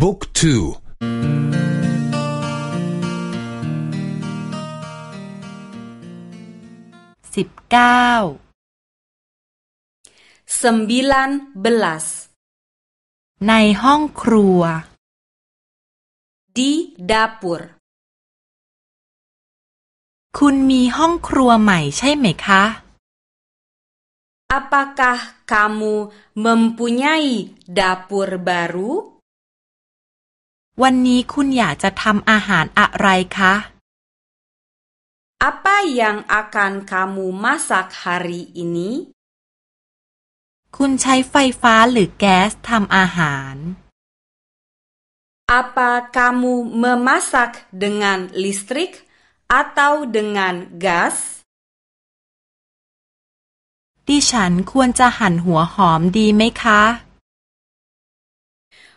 บุ๊กทูสิบเก้าสมบิลันเบลัสในห้องครัวาสิบเก้คุณมีห้องครัวใหม่ ใช่ไหมคะ Apakah kamu mempunyai dapur baru? วันนี้คุณอยากจะทำอาหารอะไรคะ Apa yang akan kamu masak hari ini? คุณใช้ไฟฟ้าหรือแก๊สทำอาหาร Apa kamu memasak dengan listrik atau dengan gas? ดิฉันควรจะหั่นหัวหอมดีไหมคะ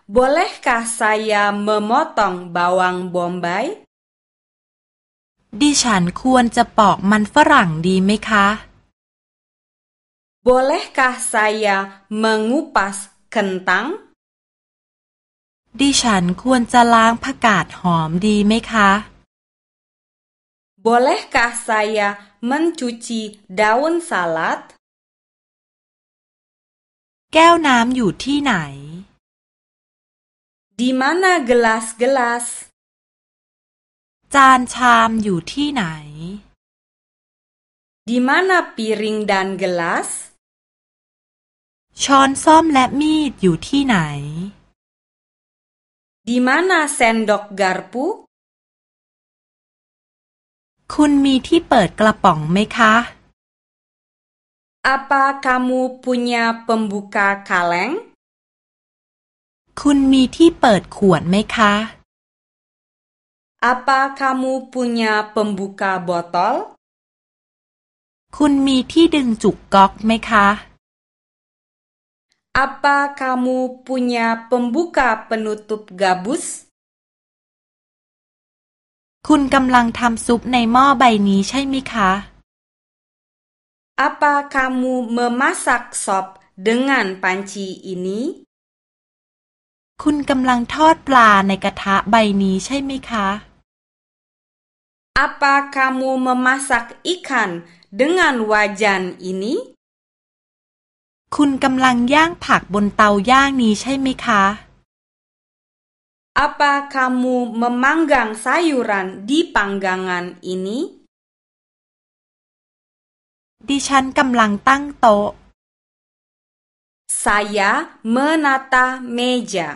Bolehkah saya memotong bawang bombay? ดิฉันควรจะปอกมันฝรั่งดีไหมคะ Bolehkah saya mengupas kentang? ดิฉันควรจะล้างผักกาดหอมดีไหมคะ Bolehkah saya mencuci daun salad? แก้วน้ำอยู่ที่ไหนดีมานาเกลัสเกลัสจานชามอยู่ที่ไหนดีมานาปีริงดันเกลัสช้อนซ่อมและมีดอยู่ที่ไหนดีมานาเซนดอกการ์ปุคุณมีที่เปิดกระป๋องไหมคะ Apa kamu punya pembuka kaleng? คุณมีที่เปิดขวดไหมคะ Apa kamu punya pembuka botol? คุณมีที่ดึงจุกก๊อกไหมคะ Apa kamu punya pembuka penutup gabus? คุณกำลังทำซุปในหม้อใบนี้ใช่ไหมคะ Apa kamu memasak sop dengan panci ini? คุณกำลังทอดปลาในกระทะใบนี้ใช่ไหมคะ Apa kamu memasak ikan dengan wajan ini? คุณกำลังย่างผักบนเตาย่างนี้ใช่ไหมคะ Apa kamu memanggang sayuran di panggangan ini? ดิฉันกำลังตั้งโต๊ะ Saya menata meja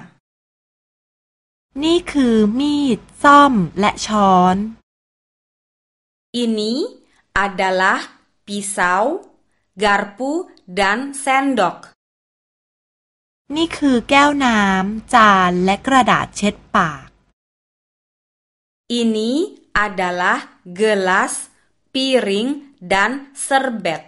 นี่คือมีดซ่อม และช้อน Ini adalah pisau, garpu dan sendok นี่คือแก้วน้ำจาน และกระดาษเช็ดปาก Ini adalah gelas, piring, dan serbet.